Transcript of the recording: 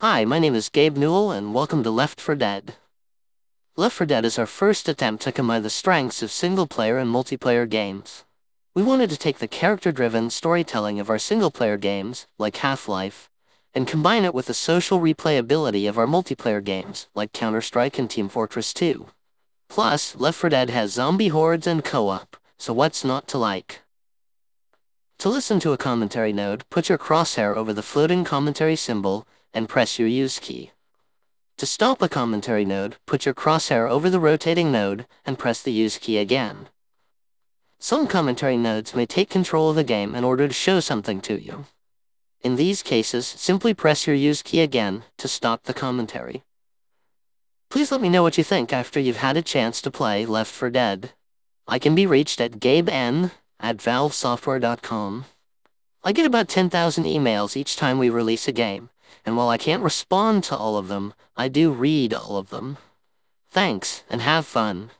Hi, my name is Gabe Newell, and welcome to Left 4 Dead. Left 4 Dead is our first attempt to combine the strengths of single-player and multiplayer games. We wanted to take the character-driven storytelling of our single-player games, like Half-Life, and combine it with the social replayability of our multiplayer games, like Counter-Strike and Team Fortress 2. Plus, Left 4 Dead has zombie hordes and co-op, so what's not to like? To listen to a commentary node, put your crosshair over the floating commentary symbol and press your use key. To stop a commentary node, put your crosshair over the rotating node and press the use key again. Some commentary nodes may take control of the game in order to show something to you. In these cases, simply press your use key again to stop the commentary. Please let me know what you think after you've had a chance to play Left 4 Dead. I can be reached at gaben at valvesoftware.com. I get about 10,000 emails each time we release a game, and while I can't respond to all of them, I do read all of them. Thanks, and have fun.